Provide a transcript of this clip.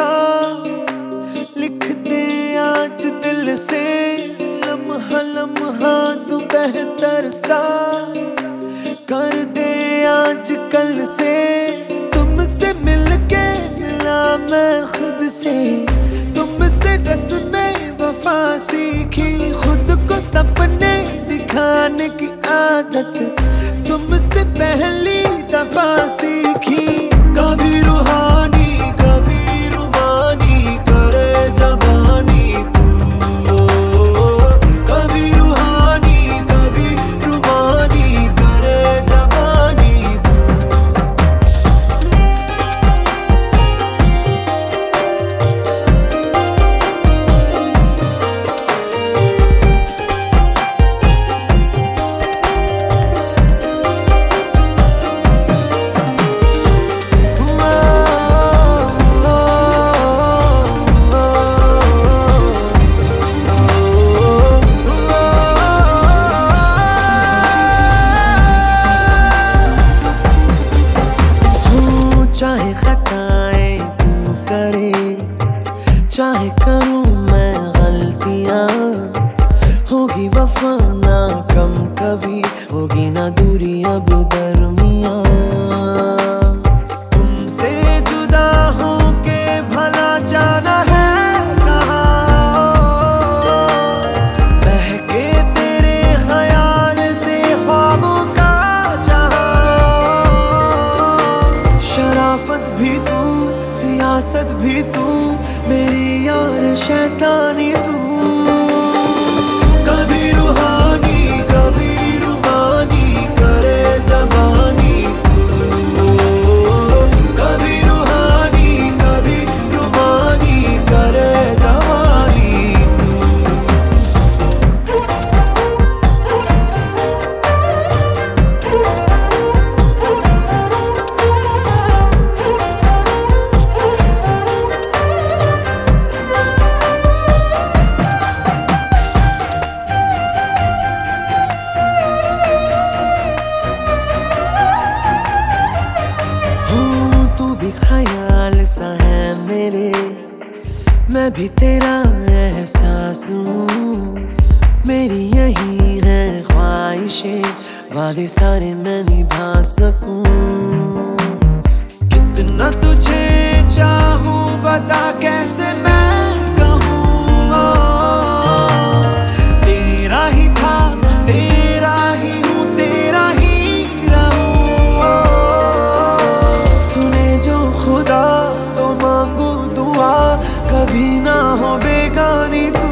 का लिखते आज दिल से लम्हा लम्हा तू बेहतर सा। कर दे आज कल से, तुमसे मिलके मिला मैं खुद से। तुमसे रस्में वफा सीखी, खुद को सपने दिखाने की आदत। तुमसे पहली दफ़ा सीखी, कभी चाहे करूँ मैं गलतियाँ। होगी वफा ना कम कभी, होगी ना दूरी अब दरमिया। तुमसे जुदा हो के भला जाना है कहाँ? बहके तेरे ख्याल से ख्वाबों का जहाँ। शराफत भी तू, सियासत भी तू, मेरी शैतानी तू। ख्याल सा है मेरे। मैं भी तेरा एहसास हूँ मेरी यही है ख्वाहिशें। वादे सारे मैं निभा सकूँ। कितना तुझे चाहूँ, बता कैसे मैं कभी ना हो बेगानी तू।